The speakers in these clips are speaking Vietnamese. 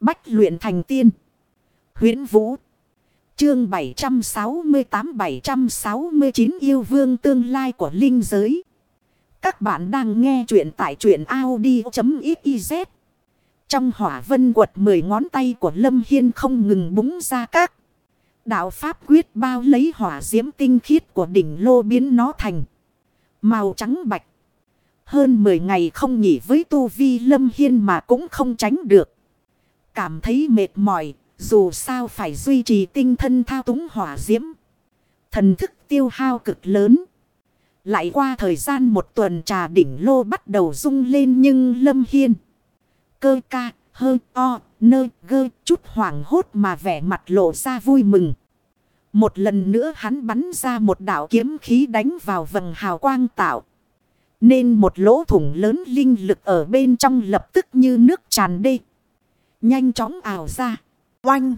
Bách luyện thành tiên. huyễn Vũ. Chương 768-769 yêu vương tương lai của linh giới. Các bạn đang nghe truyện tại truyện Audi.xyz. Trong hỏa vân quật 10 ngón tay của Lâm Hiên không ngừng búng ra các. Đạo Pháp quyết bao lấy hỏa diễm tinh khiết của đỉnh lô biến nó thành. Màu trắng bạch. Hơn 10 ngày không nghỉ với tu vi Lâm Hiên mà cũng không tránh được. Cảm thấy mệt mỏi, dù sao phải duy trì tinh thân thao túng hỏa diễm. Thần thức tiêu hao cực lớn. Lại qua thời gian một tuần trà đỉnh lô bắt đầu rung lên nhưng Lâm Hiên. Cơ ca, hơi o, nơ, gơ, chút hoảng hốt mà vẻ mặt lộ ra vui mừng. Một lần nữa hắn bắn ra một đạo kiếm khí đánh vào vầng hào quang tạo. Nên một lỗ thủng lớn linh lực ở bên trong lập tức như nước tràn đê. Nhanh chóng ảo ra. Oanh!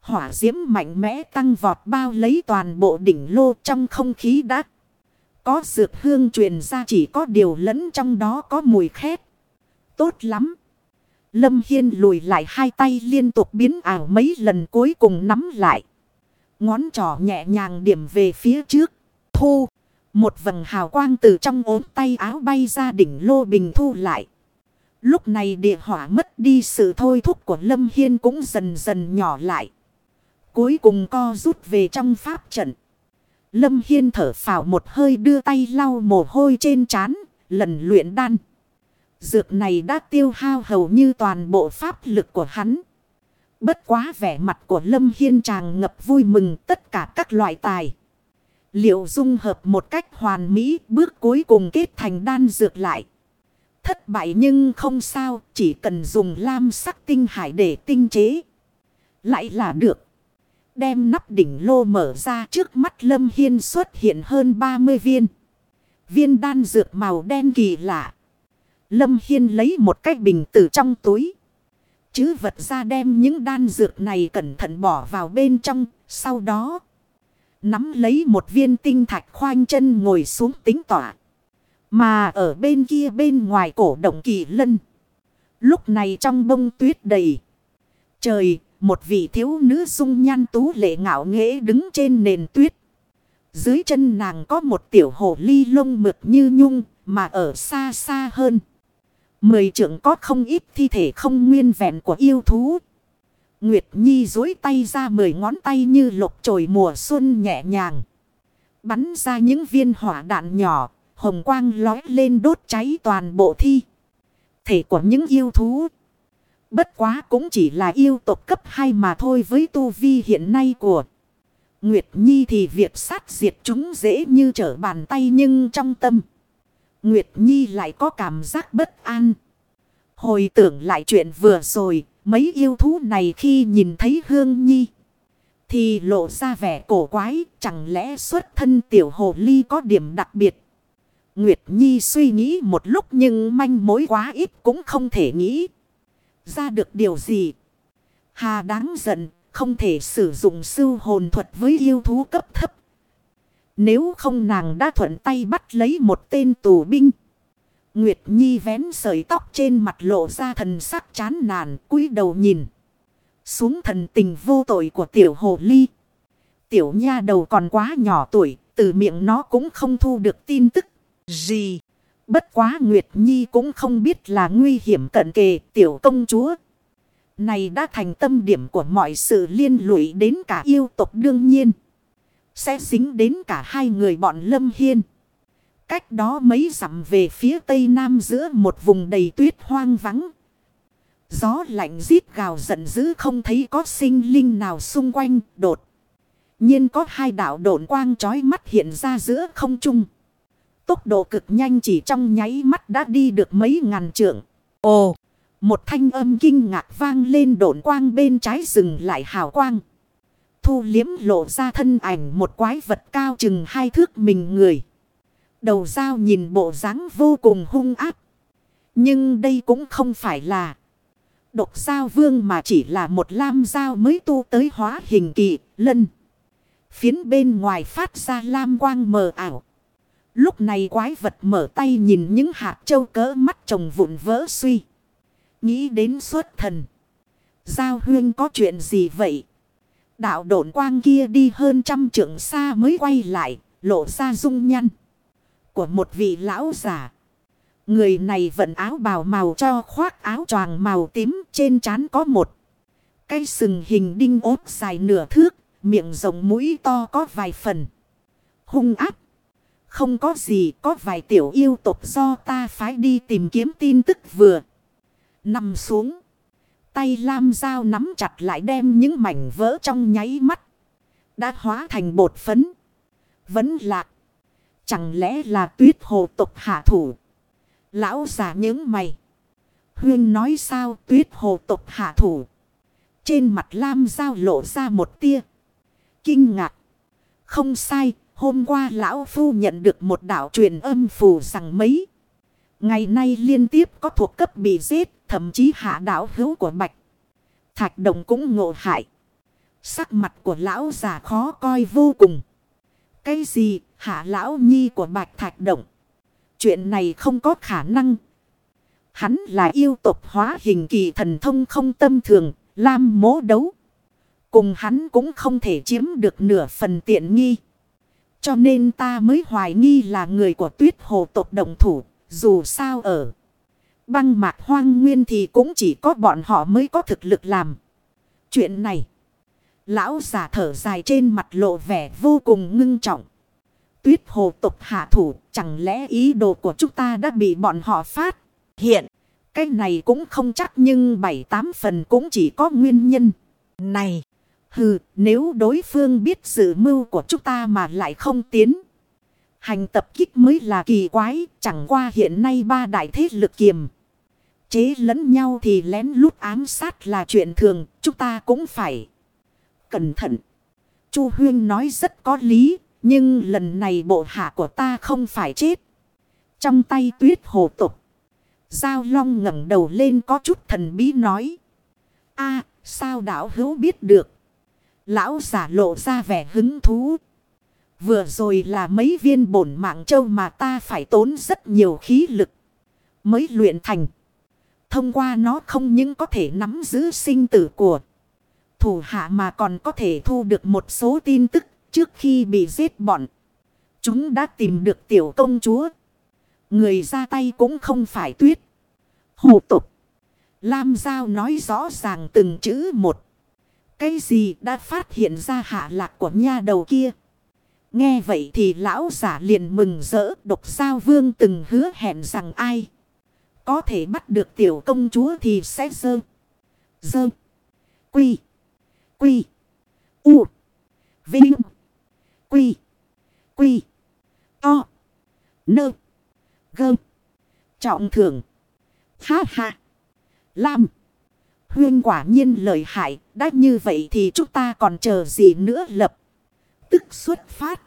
Hỏa diễm mạnh mẽ tăng vọt bao lấy toàn bộ đỉnh lô trong không khí đã. Có dược hương truyền ra chỉ có điều lẫn trong đó có mùi khét. Tốt lắm! Lâm Hiên lùi lại hai tay liên tục biến ảo mấy lần cuối cùng nắm lại. Ngón trỏ nhẹ nhàng điểm về phía trước. Thu! Một vầng hào quang từ trong ốm tay áo bay ra đỉnh lô bình thu lại. Lúc này địa hỏa mất đi sự thôi thúc của Lâm Hiên cũng dần dần nhỏ lại. Cuối cùng co rút về trong pháp trận. Lâm Hiên thở phào một hơi đưa tay lau mồ hôi trên trán, lần luyện đan. Dược này đã tiêu hao hầu như toàn bộ pháp lực của hắn. Bất quá vẻ mặt của Lâm Hiên tràn ngập vui mừng tất cả các loại tài. Liệu dung hợp một cách hoàn mỹ bước cuối cùng kết thành đan dược lại. Thất bại nhưng không sao, chỉ cần dùng lam sắc tinh hải để tinh chế. Lại là được. Đem nắp đỉnh lô mở ra trước mắt Lâm Hiên xuất hiện hơn 30 viên. Viên đan dược màu đen kỳ lạ. Lâm Hiên lấy một cái bình từ trong túi. Chứ vật ra đem những đan dược này cẩn thận bỏ vào bên trong. Sau đó, nắm lấy một viên tinh thạch khoanh chân ngồi xuống tính tỏa. Mà ở bên kia bên ngoài cổ động kỳ lân. Lúc này trong bông tuyết đầy. Trời, một vị thiếu nữ dung nhan tú lệ ngạo nghễ đứng trên nền tuyết. Dưới chân nàng có một tiểu hồ ly lông mượt như nhung, mà ở xa xa hơn. Mười trưởng có không ít thi thể không nguyên vẹn của yêu thú. Nguyệt Nhi dối tay ra mười ngón tay như lục trồi mùa xuân nhẹ nhàng. Bắn ra những viên hỏa đạn nhỏ hồng quang lói lên đốt cháy toàn bộ thi. Thể của những yêu thú. Bất quá cũng chỉ là yêu tộc cấp 2 mà thôi với tu vi hiện nay của. Nguyệt Nhi thì việc sát diệt chúng dễ như trở bàn tay nhưng trong tâm. Nguyệt Nhi lại có cảm giác bất an. Hồi tưởng lại chuyện vừa rồi, mấy yêu thú này khi nhìn thấy Hương Nhi. Thì lộ ra vẻ cổ quái, chẳng lẽ xuất thân tiểu hồ ly có điểm đặc biệt. Nguyệt Nhi suy nghĩ một lúc nhưng manh mối quá ít cũng không thể nghĩ ra được điều gì. Hà đáng giận, không thể sử dụng sư hồn thuật với yêu thú cấp thấp. Nếu không nàng đã thuận tay bắt lấy một tên tù binh. Nguyệt Nhi vén sợi tóc trên mặt lộ ra thần sắc chán nản cúi đầu nhìn. Xuống thần tình vô tội của tiểu hồ ly. Tiểu nha đầu còn quá nhỏ tuổi, từ miệng nó cũng không thu được tin tức gì. Bất quá Nguyệt Nhi cũng không biết là nguy hiểm cận kề, tiểu công chúa. Này đã thành tâm điểm của mọi sự liên lụy đến cả yêu tộc đương nhiên. Sẽ dính đến cả hai người bọn Lâm Hiên. Cách đó mấy dặm về phía tây nam giữa một vùng đầy tuyết hoang vắng. Gió lạnh rít gào giận dữ không thấy có sinh linh nào xung quanh, đột. nhiên có hai đạo độn quang trói mắt hiện ra giữa không trung. Tốc độ cực nhanh chỉ trong nháy mắt đã đi được mấy ngàn trượng. Ồ! Một thanh âm kinh ngạc vang lên độn quang bên trái rừng lại hào quang. Thu liếm lộ ra thân ảnh một quái vật cao chừng hai thước mình người. Đầu dao nhìn bộ dáng vô cùng hung áp. Nhưng đây cũng không phải là độc sao vương mà chỉ là một lam dao mới tu tới hóa hình kỳ lân. Phiến bên ngoài phát ra lam quang mờ ảo. Lúc này quái vật mở tay nhìn những hạt châu cỡ mắt chồng vụn vỡ suy. Nghĩ đến suốt thần. Giao huyên có chuyện gì vậy? Đạo độn quang kia đi hơn trăm trượng xa mới quay lại, lộ ra dung nhăn. Của một vị lão già. Người này vận áo bào màu cho khoác áo choàng màu tím trên trán có một. Cây sừng hình đinh ốp dài nửa thước, miệng rồng mũi to có vài phần. Hung áp. Không có gì, có vài tiểu yêu tộc do ta phái đi tìm kiếm tin tức vừa. Nằm xuống. Tay lam dao nắm chặt lại đem những mảnh vỡ trong nháy mắt. Đã hóa thành bột phấn. Vẫn lạc. Chẳng lẽ là tuyết hồ tục hạ thủ. Lão già những mày. Huyên nói sao tuyết hồ tục hạ thủ. Trên mặt lam dao lộ ra một tia. Kinh ngạc. Không sai. Hôm qua lão phu nhận được một đạo truyền âm phù rằng mấy. Ngày nay liên tiếp có thuộc cấp bị giết. Thậm chí hạ đạo hữu của Bạch. Thạch đồng cũng ngộ hại. Sắc mặt của lão già khó coi vô cùng. Cái gì hạ lão nhi của Bạch Thạch Động? Chuyện này không có khả năng. Hắn là yêu tộc hóa hình kỳ thần thông không tâm thường, lam mố đấu. Cùng hắn cũng không thể chiếm được nửa phần tiện nghi. Cho nên ta mới hoài nghi là người của tuyết hồ tộc đồng thủ, dù sao ở. Băng mạc hoang nguyên thì cũng chỉ có bọn họ mới có thực lực làm. Chuyện này. Lão giả thở dài trên mặt lộ vẻ vô cùng ngưng trọng. Tuyết hồ tục hạ thủ. Chẳng lẽ ý đồ của chúng ta đã bị bọn họ phát hiện. Cái này cũng không chắc nhưng bảy tám phần cũng chỉ có nguyên nhân. Này. Hừ nếu đối phương biết sự mưu của chúng ta mà lại không tiến. Hành tập kích mới là kỳ quái. Chẳng qua hiện nay ba đại thế lực kiềm chế lẫn nhau thì lén lút ám sát là chuyện thường, chúng ta cũng phải cẩn thận. Chu Huyên nói rất có lý, nhưng lần này bộ hạ của ta không phải chết. Trong tay tuyết hồ tục. Giao Long ngẩng đầu lên có chút thần bí nói. a sao đảo hữu biết được? Lão giả lộ ra vẻ hứng thú. Vừa rồi là mấy viên bổn mạng châu mà ta phải tốn rất nhiều khí lực. Mới luyện thành. Thông qua nó không những có thể nắm giữ sinh tử của thủ hạ mà còn có thể thu được một số tin tức trước khi bị giết bọn. Chúng đã tìm được tiểu công chúa. Người ra tay cũng không phải tuyết. Hồ tục. Lam Giao nói rõ ràng từng chữ một. Cái gì đã phát hiện ra hạ lạc của nha đầu kia. Nghe vậy thì lão giả liền mừng rỡ, độc sao vương từng hứa hẹn rằng ai. Có thể bắt được tiểu công chúa thì sẽ dơ. Dơ. Quy. Quy. U. Vinh. Quy. Quy. To. Nơ. Gơ. Trọng thưởng. Ha ha. Lam. Huyên quả nhiên lợi hại. Đã như vậy thì chúng ta còn chờ gì nữa lập. Tức xuất phát.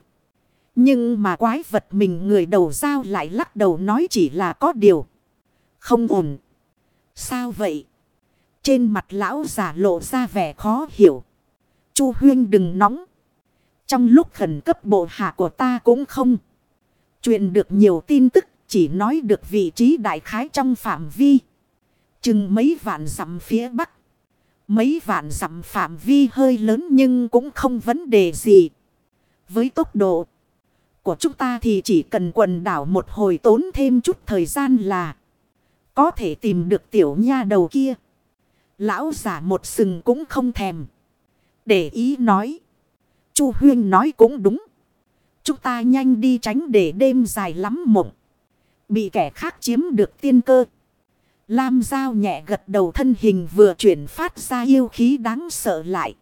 Nhưng mà quái vật mình người đầu giao lại lắc đầu nói chỉ là có điều. Không ổn. Sao vậy? Trên mặt lão giả lộ ra vẻ khó hiểu. Chu Huyên đừng nóng. Trong lúc khẩn cấp bộ hạ của ta cũng không. Truyền được nhiều tin tức, chỉ nói được vị trí đại khái trong phạm vi. Chừng mấy vạn dặm phía bắc. Mấy vạn dặm phạm vi hơi lớn nhưng cũng không vấn đề gì. Với tốc độ của chúng ta thì chỉ cần quần đảo một hồi tốn thêm chút thời gian là có thể tìm được tiểu nha đầu kia. Lão giả một sừng cũng không thèm. Để ý nói. Chu Huyên nói cũng đúng. Chúng ta nhanh đi tránh để đêm dài lắm mộng. Bị kẻ khác chiếm được tiên cơ. Lam Giao nhẹ gật đầu thân hình vừa chuyển phát ra yêu khí đáng sợ lại.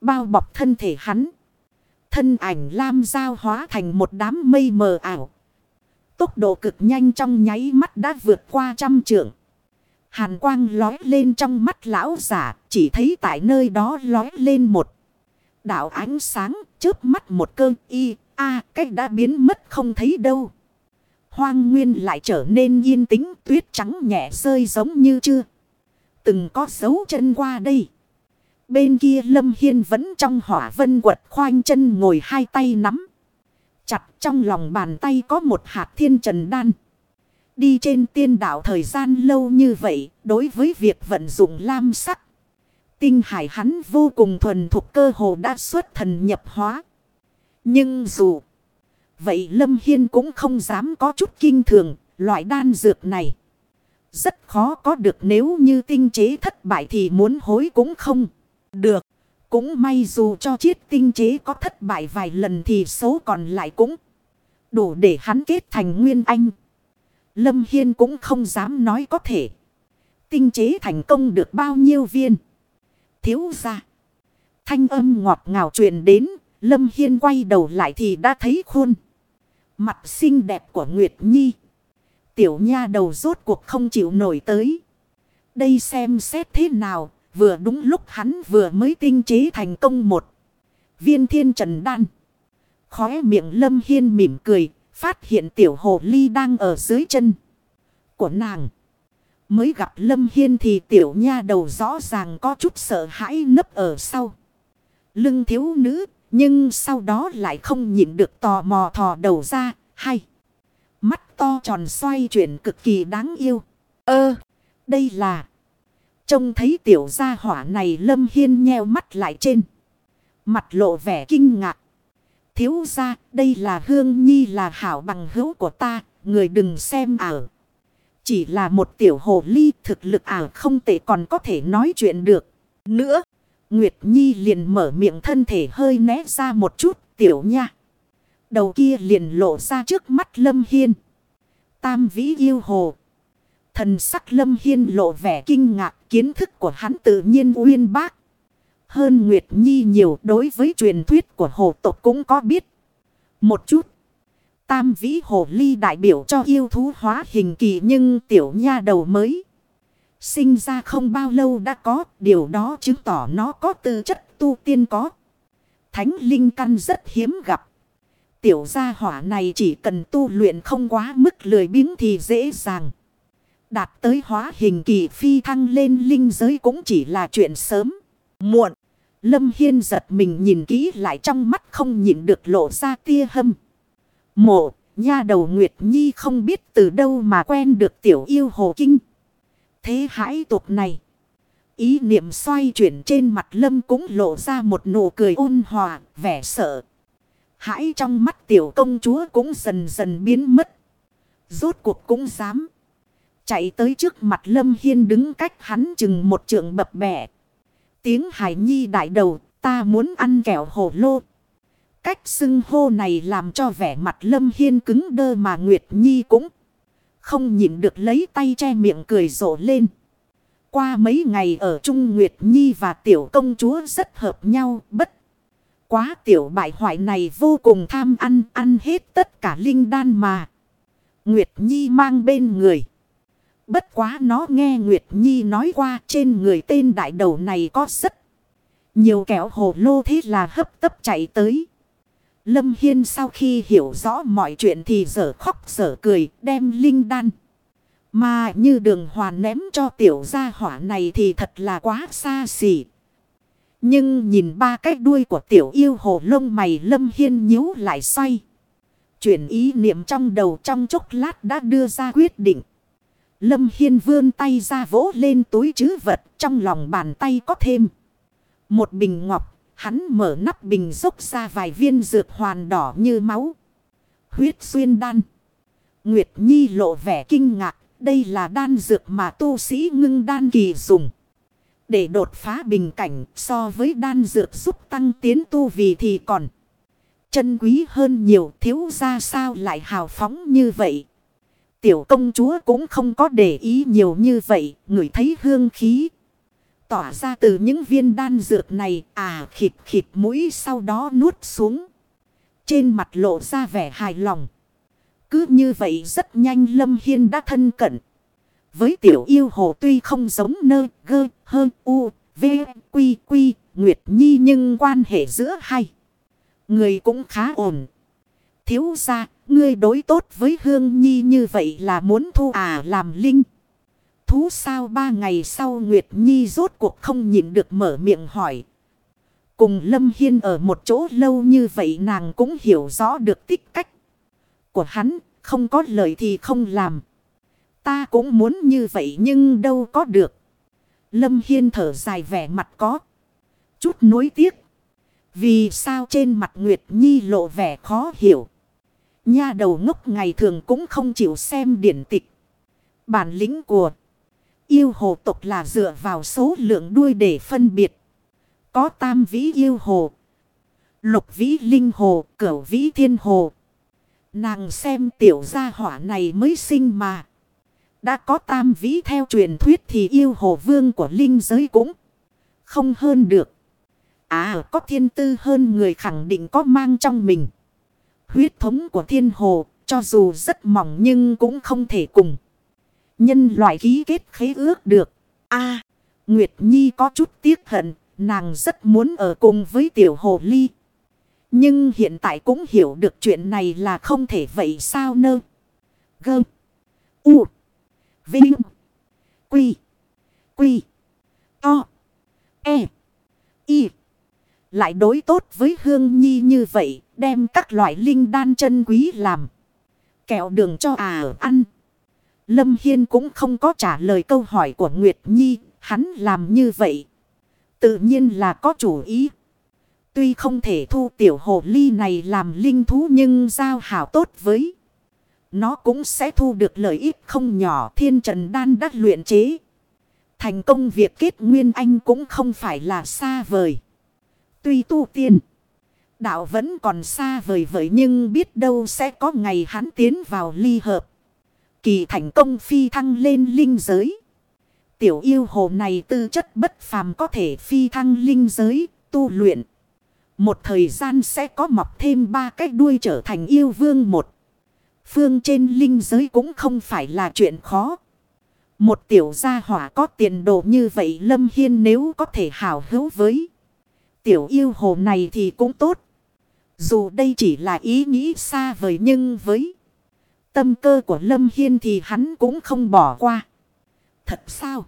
Bao bọc thân thể hắn. Thân ảnh Lam Giao hóa thành một đám mây mờ ảo. Tốc độ cực nhanh trong nháy mắt đã vượt qua trăm trượng. Hàn quang lói lên trong mắt lão giả, chỉ thấy tại nơi đó lói lên một. Đạo ánh sáng, chớp mắt một cơn y, a cách đã biến mất không thấy đâu. Hoang nguyên lại trở nên yên tĩnh tuyết trắng nhẹ rơi giống như chưa. Từng có dấu chân qua đây. Bên kia Lâm Hiên vẫn trong hỏa vân quật khoanh chân ngồi hai tay nắm chặt trong lòng bàn tay có một hạt thiên trần đan. Đi trên tiên đảo thời gian lâu như vậy, đối với việc vận dụng lam sắc. Tinh hải hắn vô cùng thuần thuộc cơ hồ đã xuất thần nhập hóa. Nhưng dù vậy Lâm Hiên cũng không dám có chút kinh thường, loại đan dược này. Rất khó có được nếu như tinh chế thất bại thì muốn hối cũng không được. Cũng may dù cho chiết tinh chế có thất bại vài lần thì số còn lại cũng đủ để hắn kết thành nguyên anh. Lâm Hiên cũng không dám nói có thể. Tinh chế thành công được bao nhiêu viên. Thiếu ra. Thanh âm ngọt ngào truyền đến. Lâm Hiên quay đầu lại thì đã thấy khuôn. Mặt xinh đẹp của Nguyệt Nhi. Tiểu nha đầu rốt cuộc không chịu nổi tới. Đây xem xét thế nào. Vừa đúng lúc hắn vừa mới tinh chế thành công một. Viên thiên trần đan. Khóe miệng Lâm Hiên mỉm cười. Phát hiện tiểu hồ ly đang ở dưới chân. Của nàng. Mới gặp Lâm Hiên thì tiểu nha đầu rõ ràng có chút sợ hãi nấp ở sau. Lưng thiếu nữ. Nhưng sau đó lại không nhịn được tò mò thò đầu ra. Hay. Mắt to tròn xoay chuyển cực kỳ đáng yêu. Ơ. đây là. Trông thấy tiểu gia hỏa này Lâm Hiên nheo mắt lại trên. Mặt lộ vẻ kinh ngạc. Thiếu gia, đây là Hương Nhi là hảo bằng hữu của ta. Người đừng xem ảo. Chỉ là một tiểu hồ ly thực lực ảo không thể còn có thể nói chuyện được. Nữa. Nguyệt Nhi liền mở miệng thân thể hơi né ra một chút, tiểu nha. Đầu kia liền lộ ra trước mắt Lâm Hiên. Tam vĩ yêu hồ. Thần sắc Lâm Hiên lộ vẻ kinh ngạc, kiến thức của hắn tự nhiên uyên bác. Hơn Nguyệt Nhi nhiều đối với truyền thuyết của hồ tộc cũng có biết. Một chút. Tam vĩ hồ ly đại biểu cho yêu thú hóa hình kỳ nhưng tiểu nha đầu mới. Sinh ra không bao lâu đã có, điều đó chứng tỏ nó có tư chất tu tiên có. Thánh linh căn rất hiếm gặp. Tiểu gia hỏa này chỉ cần tu luyện không quá mức lười biếng thì dễ dàng. Đạt tới hóa hình kỳ phi thăng lên linh giới cũng chỉ là chuyện sớm. Muộn. Lâm Hiên giật mình nhìn kỹ lại trong mắt không nhìn được lộ ra tia hâm. Mộ, nha đầu Nguyệt Nhi không biết từ đâu mà quen được tiểu yêu hồ kinh. Thế hãi tục này. Ý niệm xoay chuyển trên mặt Lâm cũng lộ ra một nụ cười ôn hòa, vẻ sợ. Hãi trong mắt tiểu công chúa cũng dần dần biến mất. Rốt cuộc cũng dám. Chạy tới trước mặt Lâm Hiên đứng cách hắn chừng một trượng bập bẹ. Tiếng hải nhi đại đầu, ta muốn ăn kẹo hồ lô. Cách xưng hô này làm cho vẻ mặt Lâm Hiên cứng đơ mà Nguyệt Nhi cũng không nhịn được lấy tay che miệng cười rộ lên. Qua mấy ngày ở Trung Nguyệt Nhi và tiểu công chúa rất hợp nhau bất. Quá tiểu bại hoại này vô cùng tham ăn, ăn hết tất cả linh đan mà. Nguyệt Nhi mang bên người. Bất quá nó nghe Nguyệt Nhi nói qua trên người tên đại đầu này có rất nhiều kẹo hồ lô thế là hấp tấp chạy tới. Lâm Hiên sau khi hiểu rõ mọi chuyện thì dở khóc dở cười đem linh đan. Mà như đường hoàn ném cho tiểu gia hỏa này thì thật là quá xa xỉ. Nhưng nhìn ba cái đuôi của tiểu yêu hồ lông mày Lâm Hiên nhíu lại xoay. Chuyển ý niệm trong đầu trong chốc lát đã đưa ra quyết định. Lâm Hiên vươn tay ra vỗ lên túi chứ vật trong lòng bàn tay có thêm. Một bình ngọc, hắn mở nắp bình dốc ra vài viên dược hoàn đỏ như máu. Huyết xuyên đan. Nguyệt Nhi lộ vẻ kinh ngạc, đây là đan dược mà tu sĩ ngưng đan kỳ dùng. Để đột phá bình cảnh so với đan dược giúp tăng tiến tu vì thì còn. Chân quý hơn nhiều thiếu ra sao lại hào phóng như vậy. Tiểu công chúa cũng không có để ý nhiều như vậy, người thấy hương khí. Tỏa ra từ những viên đan dược này, à khịt khịt mũi sau đó nuốt xuống. Trên mặt lộ ra vẻ hài lòng. Cứ như vậy rất nhanh Lâm Hiên đã thân cận. Với tiểu yêu hồ tuy không giống nơ, gơ, hơn, u, v, quy, quy, nguyệt nhi nhưng quan hệ giữa hai. Người cũng khá ổn. Thiếu ra, ngươi đối tốt với Hương Nhi như vậy là muốn thu à làm linh. Thú sao ba ngày sau Nguyệt Nhi rốt cuộc không nhịn được mở miệng hỏi. Cùng Lâm Hiên ở một chỗ lâu như vậy nàng cũng hiểu rõ được tích cách của hắn, không có lời thì không làm. Ta cũng muốn như vậy nhưng đâu có được. Lâm Hiên thở dài vẻ mặt có. Chút nuối tiếc. Vì sao trên mặt Nguyệt Nhi lộ vẻ khó hiểu. Nha đầu ngốc ngày thường cũng không chịu xem điển tịch. Bản lĩnh của yêu hồ tộc là dựa vào số lượng đuôi để phân biệt. Có tam vĩ yêu hồ, lục vĩ linh hồ, cửu vĩ thiên hồ. Nàng xem tiểu gia hỏa này mới sinh mà. Đã có tam vĩ theo truyền thuyết thì yêu hồ vương của linh giới cũng không hơn được. À có thiên tư hơn người khẳng định có mang trong mình. Huyết thống của thiên hồ cho dù rất mỏng nhưng cũng không thể cùng. Nhân loại ký kết khế ước được. a, Nguyệt Nhi có chút tiếc hận. Nàng rất muốn ở cùng với tiểu hồ ly. Nhưng hiện tại cũng hiểu được chuyện này là không thể vậy sao nơ. Gơ. U. Vinh. Quy. Quy. To. E. Y. Lại đối tốt với Hương Nhi như vậy. Đem các loại linh đan chân quý làm. Kẹo đường cho à ăn. Lâm Hiên cũng không có trả lời câu hỏi của Nguyệt Nhi. Hắn làm như vậy. Tự nhiên là có chủ ý. Tuy không thể thu tiểu hồ ly này làm linh thú nhưng giao hảo tốt với. Nó cũng sẽ thu được lợi ích không nhỏ, thiên trần đan đắc luyện chế. Thành công việc kết nguyên anh cũng không phải là xa vời. Tuy tu tiên. Đạo vẫn còn xa vời vời nhưng biết đâu sẽ có ngày hắn tiến vào ly hợp. Kỳ thành công phi thăng lên linh giới. Tiểu yêu hồ này tư chất bất phàm có thể phi thăng linh giới, tu luyện. Một thời gian sẽ có mọc thêm ba cái đuôi trở thành yêu vương một. Phương trên linh giới cũng không phải là chuyện khó. Một tiểu gia hỏa có tiền đồ như vậy Lâm Hiên nếu có thể hào hữu với. Tiểu yêu hồ này thì cũng tốt. Dù đây chỉ là ý nghĩ xa vời nhưng với tâm cơ của Lâm Hiên thì hắn cũng không bỏ qua. Thật sao?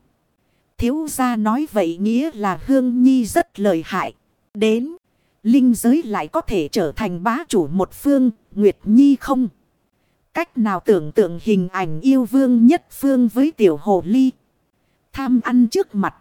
Thiếu gia nói vậy nghĩa là Hương Nhi rất lợi hại. Đến, linh giới lại có thể trở thành bá chủ một phương, Nguyệt Nhi không? Cách nào tưởng tượng hình ảnh yêu vương nhất phương với tiểu hồ ly. Tham ăn trước mặt.